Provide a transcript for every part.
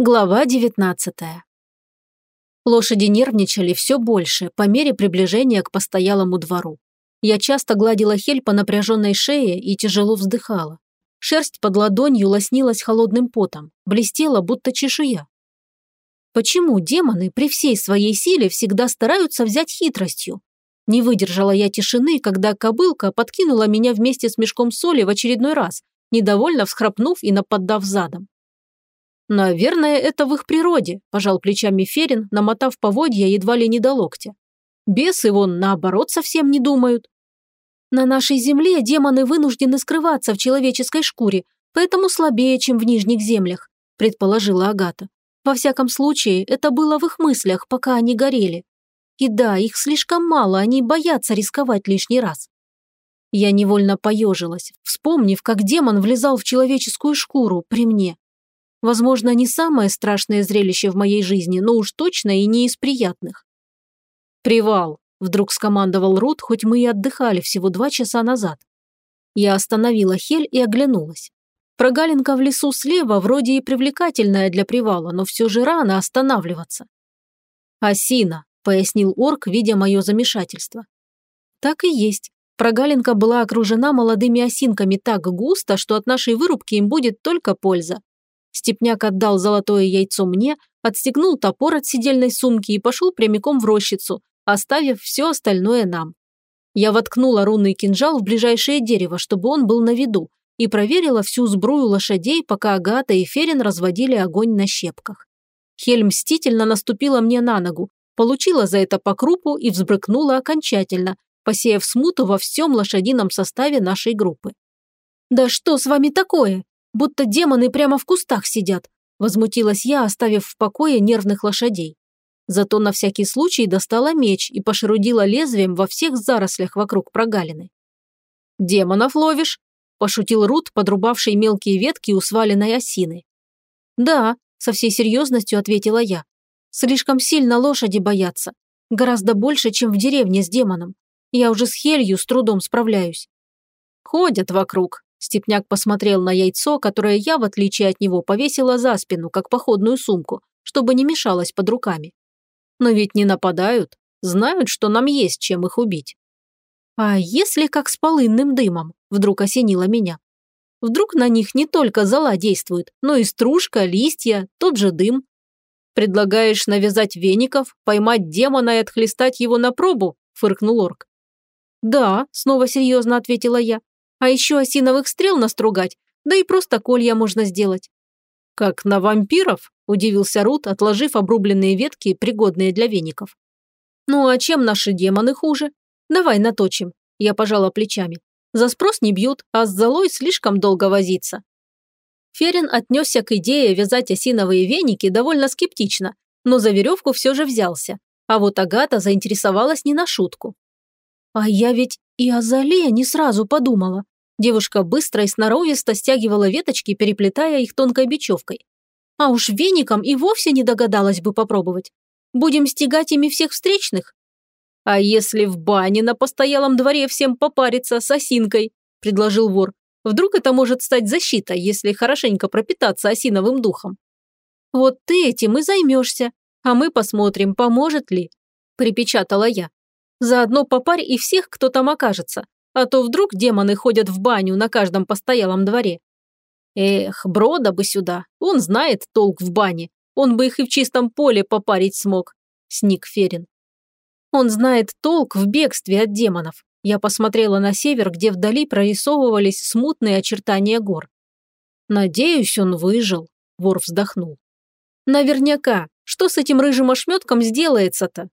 Глава 19 Лошади нервничали все больше по мере приближения к постоялому двору. Я часто гладила Хель по напряженной шее и тяжело вздыхала. Шерсть под ладонью лоснилась холодным потом, блестела, будто чешуя. Почему демоны при всей своей силе всегда стараются взять хитростью? Не выдержала я тишины, когда кобылка подкинула меня вместе с мешком соли в очередной раз, недовольно всхрапнув и наподдав задом. «Наверное, это в их природе», – пожал плечами Ферин, намотав поводья едва ли не до локтя. «Бесы вон, наоборот, совсем не думают». «На нашей земле демоны вынуждены скрываться в человеческой шкуре, поэтому слабее, чем в нижних землях», – предположила Агата. «Во всяком случае, это было в их мыслях, пока они горели. И да, их слишком мало, они боятся рисковать лишний раз». Я невольно поежилась, вспомнив, как демон влезал в человеческую шкуру при мне. Возможно, не самое страшное зрелище в моей жизни, но уж точно и не из приятных. «Привал!» – вдруг скомандовал Рут, хоть мы и отдыхали всего два часа назад. Я остановила Хель и оглянулась. Прогалинка в лесу слева вроде и привлекательная для привала, но все же рано останавливаться. «Осина», – пояснил орк, видя мое замешательство. Так и есть. Прогалинка была окружена молодыми осинками так густо, что от нашей вырубки им будет только польза. Степняк отдал золотое яйцо мне, отстегнул топор от сидельной сумки и пошел прямиком в рощицу, оставив все остальное нам. Я воткнула рунный кинжал в ближайшее дерево, чтобы он был на виду, и проверила всю сбрую лошадей, пока Агата и Ферин разводили огонь на щепках. Хель мстительно наступила мне на ногу, получила за это по крупу и взбрыкнула окончательно, посеяв смуту во всем лошадином составе нашей группы. «Да что с вами такое?» Будто демоны прямо в кустах сидят», – возмутилась я, оставив в покое нервных лошадей. Зато на всякий случай достала меч и пошерудила лезвием во всех зарослях вокруг прогалины. «Демонов ловишь?» – пошутил Рут, подрубавший мелкие ветки у сваленной осины. «Да», – со всей серьезностью ответила я. «Слишком сильно лошади боятся. Гораздо больше, чем в деревне с демоном. Я уже с Хелью с трудом справляюсь». «Ходят вокруг», Степняк посмотрел на яйцо, которое я, в отличие от него, повесила за спину, как походную сумку, чтобы не мешалось под руками. Но ведь не нападают, знают, что нам есть чем их убить. А если как с полынным дымом, вдруг осенило меня. Вдруг на них не только зола действует, но и стружка, листья, тот же дым. Предлагаешь навязать веников, поймать демона и отхлестать его на пробу? Фыркнул орк. Да, снова серьезно ответила я. А еще осиновых стрел настругать, да и просто колья можно сделать». «Как на вампиров?» – удивился Рут, отложив обрубленные ветки, пригодные для веников. «Ну а чем наши демоны хуже? Давай наточим», – я пожала плечами. «За спрос не бьют, а с золой слишком долго возиться». Ферин отнесся к идее вязать осиновые веники довольно скептично, но за веревку все же взялся. А вот Агата заинтересовалась не на шутку. «А я ведь и о Золе не сразу подумала. Девушка быстро и сноровисто стягивала веточки, переплетая их тонкой бечевкой. А уж веником и вовсе не догадалась бы попробовать. Будем стегать ими всех встречных? А если в бане на постоялом дворе всем попариться с осинкой, предложил вор. Вдруг это может стать защитой, если хорошенько пропитаться осиновым духом. Вот ты этим и займешься, а мы посмотрим, поможет ли, припечатала я. Заодно попарь и всех, кто там окажется, а то вдруг демоны ходят в баню на каждом постоялом дворе. Эх, Брода бы сюда, он знает толк в бане, он бы их и в чистом поле попарить смог, сник Ферин. Он знает толк в бегстве от демонов. Я посмотрела на север, где вдали прорисовывались смутные очертания гор. Надеюсь, он выжил, вор вздохнул. Наверняка, что с этим рыжим ошметком сделается-то?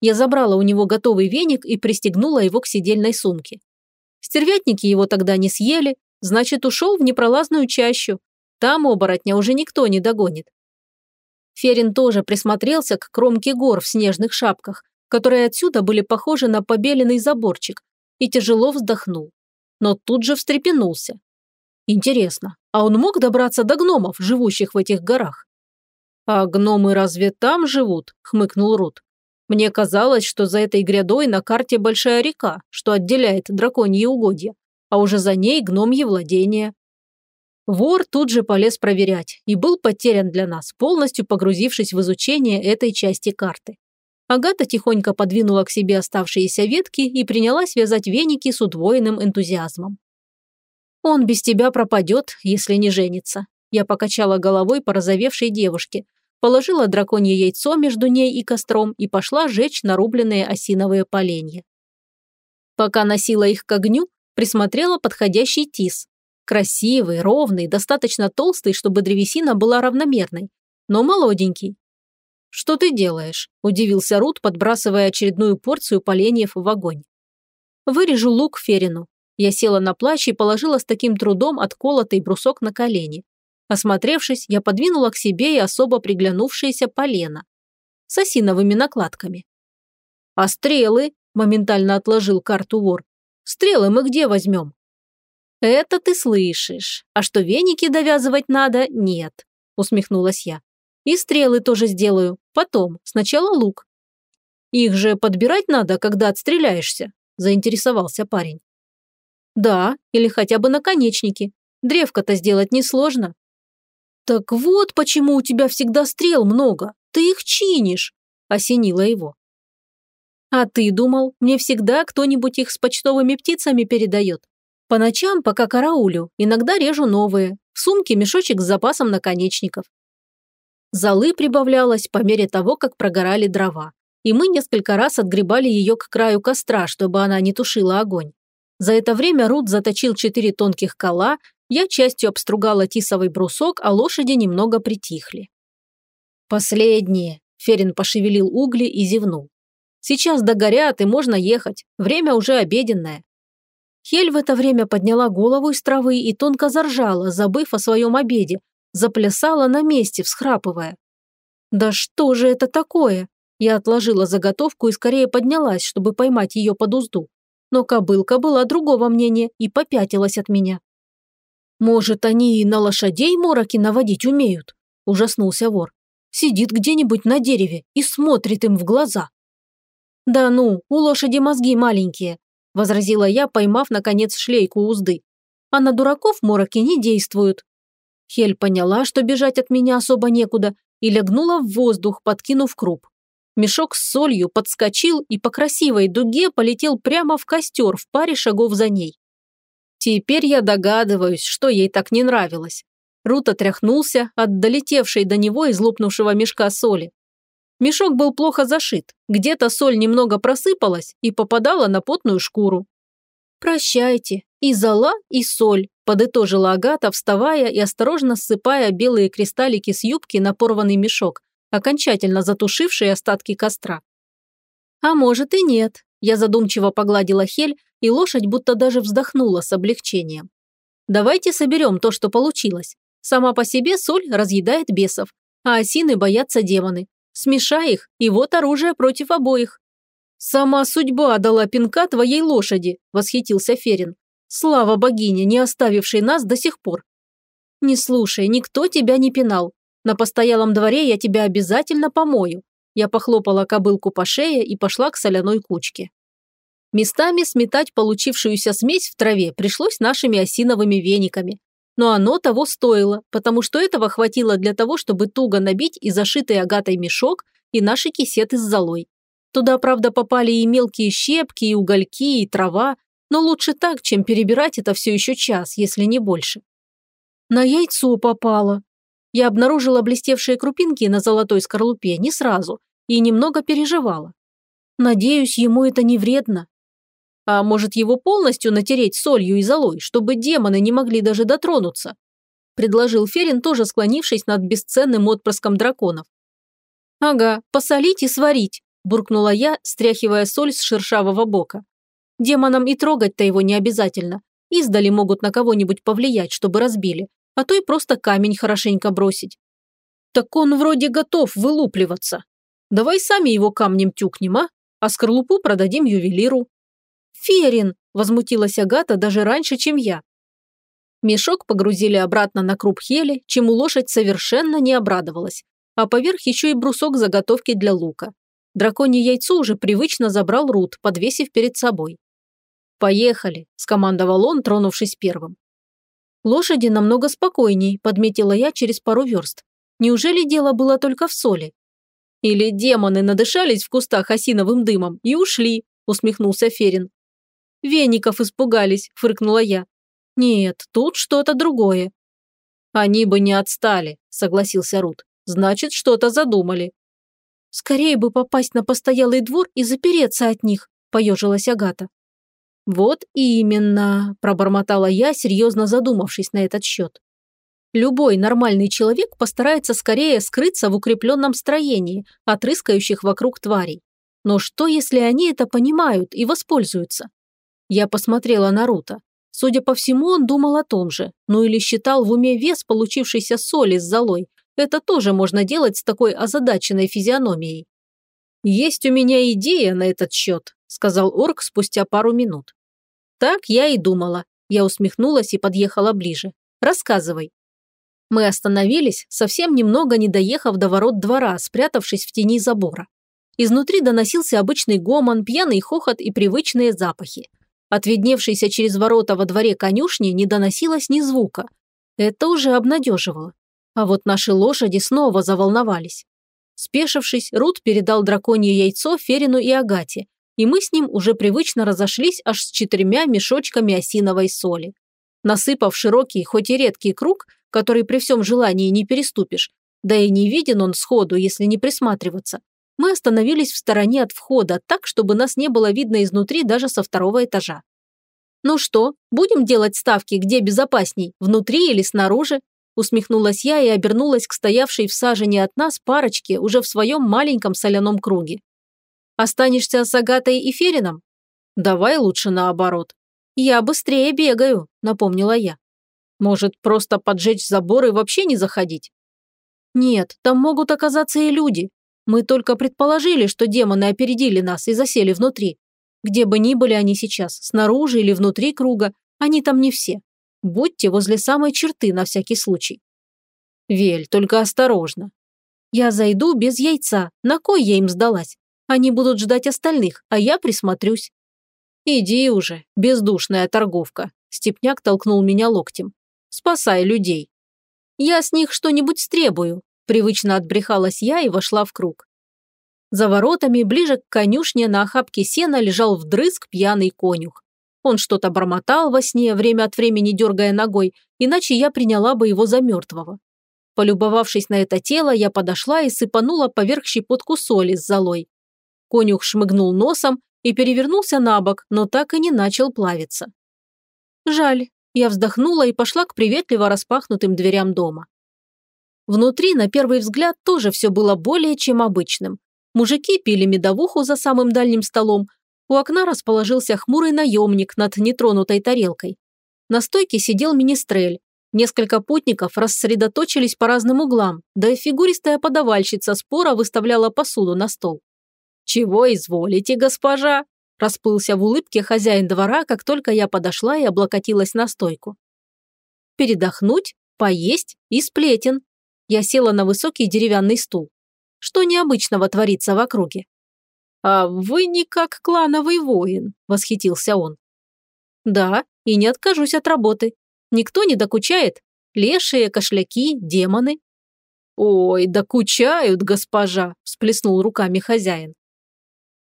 Я забрала у него готовый веник и пристегнула его к сидельной сумке. Стервятники его тогда не съели, значит, ушел в непролазную чащу. Там оборотня уже никто не догонит. Ферин тоже присмотрелся к кромке гор в снежных шапках, которые отсюда были похожи на побеленный заборчик, и тяжело вздохнул. Но тут же встрепенулся. Интересно, а он мог добраться до гномов, живущих в этих горах? «А гномы разве там живут?» – хмыкнул Рут. Мне казалось, что за этой грядой на карте большая река, что отделяет драконьи угодья, а уже за ней гномьи владения. Вор тут же полез проверять и был потерян для нас, полностью погрузившись в изучение этой части карты. Агата тихонько подвинула к себе оставшиеся ветки и принялась вязать веники с удвоенным энтузиазмом. «Он без тебя пропадет, если не женится», я покачала головой порозовевшей девушке, положила драконье яйцо между ней и костром и пошла жечь нарубленные осиновые поленья. Пока носила их к огню, присмотрела подходящий тис. Красивый, ровный, достаточно толстый, чтобы древесина была равномерной, но молоденький. «Что ты делаешь?» – удивился Рут, подбрасывая очередную порцию поленьев в огонь. «Вырежу лук Ферину». Я села на плащ и положила с таким трудом отколотый брусок на колени. Осмотревшись, я подвинула к себе и особо приглянувшееся полено с осиновыми накладками. «А стрелы?» – моментально отложил карту вор. «Стрелы мы где возьмем?» «Это ты слышишь. А что веники довязывать надо, нет», – усмехнулась я. «И стрелы тоже сделаю. Потом. Сначала лук». «Их же подбирать надо, когда отстреляешься», – заинтересовался парень. «Да, или хотя бы наконечники. Древко-то сделать несложно». «Так вот почему у тебя всегда стрел много. Ты их чинишь», – осенило его. «А ты думал, мне всегда кто-нибудь их с почтовыми птицами передает? По ночам, пока караулю, иногда режу новые. В сумке мешочек с запасом наконечников. Золы прибавлялось по мере того, как прогорали дрова. И мы несколько раз отгребали ее к краю костра, чтобы она не тушила огонь. За это время Рут заточил четыре тонких кола, я частью обстругала тисовый брусок, а лошади немного притихли. «Последние!» – Ферин пошевелил угли и зевнул. «Сейчас догорят, и можно ехать. Время уже обеденное». Хель в это время подняла голову из травы и тонко заржала, забыв о своем обеде, заплясала на месте, всхрапывая. «Да что же это такое?» Я отложила заготовку и скорее поднялась, чтобы поймать ее под узду. Но кобылка была другого мнения и попятилась от меня. «Может, они и на лошадей мороки наводить умеют?» – ужаснулся вор. «Сидит где-нибудь на дереве и смотрит им в глаза». «Да ну, у лошади мозги маленькие», – возразила я, поймав, наконец, шлейку узды. «А на дураков мороки не действуют». Хель поняла, что бежать от меня особо некуда, и легнула в воздух, подкинув круп. Мешок с солью подскочил и по красивой дуге полетел прямо в костер в паре шагов за ней. Теперь я догадываюсь, что ей так не нравилось. Рут отряхнулся от долетевшей до него из лопнувшего мешка соли. Мешок был плохо зашит, где-то соль немного просыпалась и попадала на потную шкуру. «Прощайте, и зола, и соль», – подытожила Агата, вставая и осторожно ссыпая белые кристаллики с юбки на порванный мешок, окончательно затушивший остатки костра. «А может и нет», – я задумчиво погладила Хель, и лошадь будто даже вздохнула с облегчением. Давайте соберем то, что получилось. Сама по себе соль разъедает бесов, а осины боятся демоны. Смешай их, и вот оружие против обоих. «Сама судьба дала пинка твоей лошади», – восхитился Ферин. «Слава богине, не оставившей нас до сих пор». «Не слушай, никто тебя не пинал. На постоялом дворе я тебя обязательно помою». Я похлопала кобылку по шее и пошла к соляной кучке. Местами сметать получившуюся смесь в траве пришлось нашими осиновыми вениками. Но оно того стоило, потому что этого хватило для того, чтобы туго набить и зашитый агатой мешок и наши кисеты с золой. Туда, правда, попали и мелкие щепки, и угольки, и трава, но лучше так, чем перебирать это все еще час, если не больше. На яйцо попало. Я обнаружила блестевшие крупинки на золотой скорлупе не сразу и немного переживала. Надеюсь, ему это не вредно. А может, его полностью натереть солью и золой, чтобы демоны не могли даже дотронуться?» Предложил Ферин, тоже склонившись над бесценным отпрыском драконов. «Ага, посолить и сварить», – буркнула я, стряхивая соль с шершавого бока. «Демонам и трогать-то его не обязательно. Издали могут на кого-нибудь повлиять, чтобы разбили, а то и просто камень хорошенько бросить». «Так он вроде готов вылупливаться. Давай сами его камнем тюкнем, а? А скорлупу продадим ювелиру». «Ферин!» – возмутилась Агата даже раньше, чем я. Мешок погрузили обратно на круп хели, чему лошадь совершенно не обрадовалась, а поверх еще и брусок заготовки для лука. Драконье яйцо уже привычно забрал Рут, подвесив перед собой. «Поехали», – скомандовал он, тронувшись первым. Лошади намного спокойней, подметила я через пару верст. Неужели дело было только в соли? Или демоны надышались в кустах осиновым дымом и ушли, усмехнулся Ферин. Веников испугались, фыркнула я. Нет, тут что-то другое. Они бы не отстали, согласился Рут. Значит, что-то задумали. Скорее бы попасть на постоялый двор и запереться от них, поежилась Агата. Вот именно, пробормотала я, серьезно задумавшись на этот счет. Любой нормальный человек постарается скорее скрыться в укрепленном строении от рыскающих вокруг тварей. Но что, если они это понимают и воспользуются? Я посмотрела на Рута. Судя по всему, он думал о том же, ну или считал в уме вес получившейся соли с золой. Это тоже можно делать с такой озадаченной физиономией. «Есть у меня идея на этот счет», – сказал орк спустя пару минут. «Так я и думала». Я усмехнулась и подъехала ближе. «Рассказывай». Мы остановились, совсем немного не доехав до ворот двора, спрятавшись в тени забора. Изнутри доносился обычный гомон, пьяный хохот и привычные запахи. От видневшейся через ворота во дворе конюшни не доносилось ни звука. Это уже обнадеживало. А вот наши лошади снова заволновались. Спешившись, Рут передал драконье яйцо Ферину и Агате, и мы с ним уже привычно разошлись аж с четырьмя мешочками осиновой соли. Насыпав широкий, хоть и редкий круг, который при всем желании не переступишь, да и не виден он сходу, если не присматриваться, мы остановились в стороне от входа, так, чтобы нас не было видно изнутри даже со второго этажа. «Ну что, будем делать ставки, где безопасней, внутри или снаружи?» Усмехнулась я и обернулась к стоявшей в сажене от нас парочке уже в своем маленьком соляном круге. «Останешься с Агатой и Ферином?» «Давай лучше наоборот». «Я быстрее бегаю», – напомнила я. «Может, просто поджечь забор и вообще не заходить?» «Нет, там могут оказаться и люди. Мы только предположили, что демоны опередили нас и засели внутри. Где бы ни были они сейчас, снаружи или внутри круга, они там не все. Будьте возле самой черты на всякий случай. Вель, только осторожно. Я зайду без яйца, на кой я им сдалась? Они будут ждать остальных, а я присмотрюсь. Иди уже, бездушная торговка. Степняк толкнул меня локтем. Спасай людей. Я с них что-нибудь стребую, Привычно отбрехалась я и вошла в круг. За воротами, ближе к конюшне, на охапке сена лежал вдрызг пьяный конюх. Он что-то бормотал во сне, время от времени дергая ногой, иначе я приняла бы его за мертвого. Полюбовавшись на это тело, я подошла и сыпанула поверх щепотку соли с золой. Конюх шмыгнул носом и перевернулся на бок, но так и не начал плавиться. Жаль, я вздохнула и пошла к приветливо распахнутым дверям дома. Внутри, на первый взгляд, тоже все было более чем обычным. Мужики пили медовуху за самым дальним столом. У окна расположился хмурый наемник над нетронутой тарелкой. На стойке сидел министрель. Несколько путников рассредоточились по разным углам, да и фигуристая подавальщица спора выставляла посуду на стол. «Чего изволите, госпожа?» Расплылся в улыбке хозяин двора, как только я подошла и облокотилась на стойку. «Передохнуть, поесть и сплетен», я села на высокий деревянный стул. Что необычного творится в округе? «А вы не как клановый воин», – восхитился он. «Да, и не откажусь от работы. Никто не докучает. Лешие, кошляки, демоны». «Ой, докучают, госпожа», – всплеснул руками хозяин.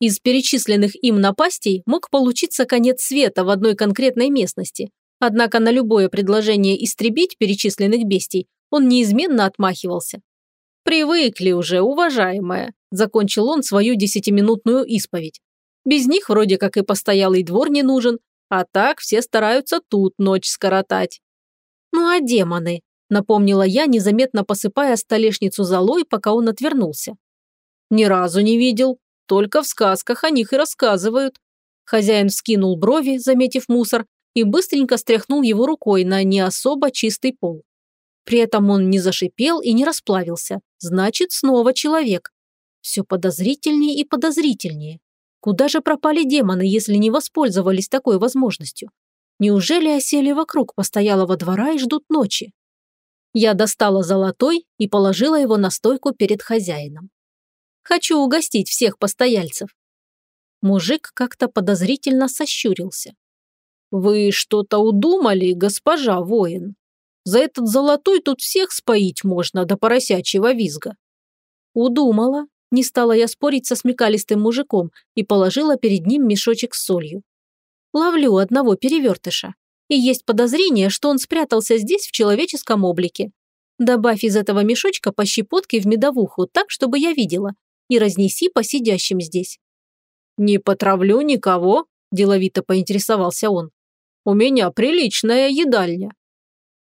Из перечисленных им напастей мог получиться конец света в одной конкретной местности, однако на любое предложение истребить перечисленных бестий он неизменно отмахивался. «Привыкли уже, уважаемая», – закончил он свою десятиминутную исповедь. «Без них вроде как и постоялый двор не нужен, а так все стараются тут ночь скоротать». «Ну а демоны?» – напомнила я, незаметно посыпая столешницу золой, пока он отвернулся. «Ни разу не видел, только в сказках о них и рассказывают». Хозяин вскинул брови, заметив мусор, и быстренько стряхнул его рукой на не особо чистый пол. При этом он не зашипел и не расплавился. Значит, снова человек. Все подозрительнее и подозрительнее. Куда же пропали демоны, если не воспользовались такой возможностью? Неужели осели вокруг постоялого двора и ждут ночи? Я достала золотой и положила его на стойку перед хозяином. Хочу угостить всех постояльцев. Мужик как-то подозрительно сощурился. «Вы что-то удумали, госпожа воин?» За этот золотой тут всех споить можно до поросячьего визга». Удумала. Не стала я спорить со смекалистым мужиком и положила перед ним мешочек с солью. Ловлю одного перевертыша. И есть подозрение, что он спрятался здесь в человеческом облике. Добавь из этого мешочка по щепотке в медовуху так, чтобы я видела, и разнеси по сидящим здесь. «Не потравлю никого», – деловито поинтересовался он. «У меня приличная едальня».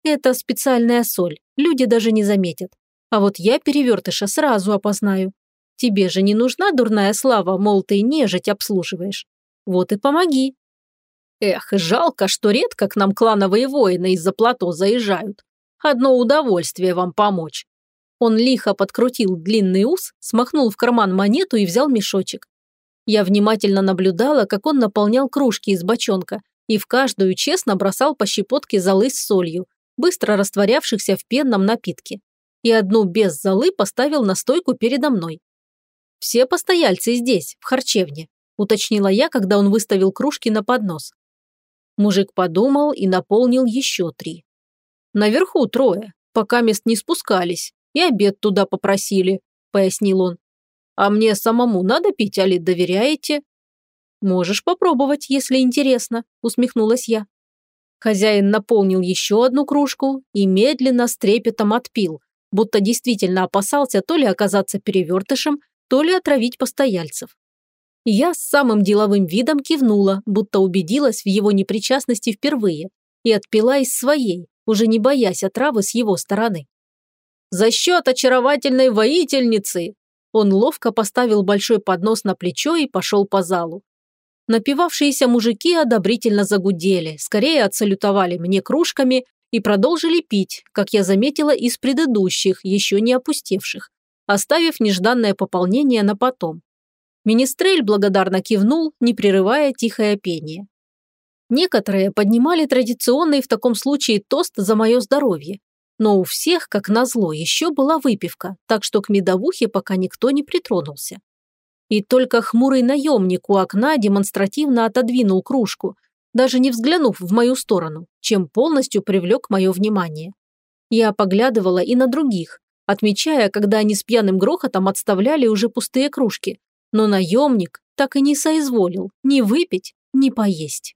Это специальная соль, люди даже не заметят. А вот я перевертыша сразу опознаю. Тебе же не нужна дурная слава, мол, ты нежить обслуживаешь. Вот и помоги. Эх, жалко, что редко к нам клановые воины из-за плато заезжают. Одно удовольствие вам помочь. Он лихо подкрутил длинный ус, смахнул в карман монету и взял мешочек. Я внимательно наблюдала, как он наполнял кружки из бочонка и в каждую честно бросал по щепотке золы с солью, быстро растворявшихся в пенном напитке. И одну без золы поставил на стойку передо мной. «Все постояльцы здесь, в харчевне», уточнила я, когда он выставил кружки на поднос. Мужик подумал и наполнил еще три. Наверху трое, пока мест не спускались, и обед туда попросили», – пояснил он. «А мне самому надо пить, али доверяете?» «Можешь попробовать, если интересно», – усмехнулась я. Хозяин наполнил еще одну кружку и медленно с трепетом отпил, будто действительно опасался то ли оказаться перевертышем, то ли отравить постояльцев. Я с самым деловым видом кивнула, будто убедилась в его непричастности впервые, и отпила из своей, уже не боясь отравы с его стороны. «За счет очаровательной воительницы!» Он ловко поставил большой поднос на плечо и пошел по залу. Напивавшиеся мужики одобрительно загудели, скорее отсалютовали мне кружками и продолжили пить, как я заметила из предыдущих, еще не опустевших, оставив нежданное пополнение на потом. Министрель благодарно кивнул, не прерывая тихое пение. Некоторые поднимали традиционный в таком случае тост за мое здоровье. Но у всех, как назло, еще была выпивка, так что к медовухе пока никто не притронулся. И только хмурый наемник у окна демонстративно отодвинул кружку, даже не взглянув в мою сторону, чем полностью привлек мое внимание. Я поглядывала и на других, отмечая, когда они с пьяным грохотом отставляли уже пустые кружки, но наемник так и не соизволил ни выпить, ни поесть.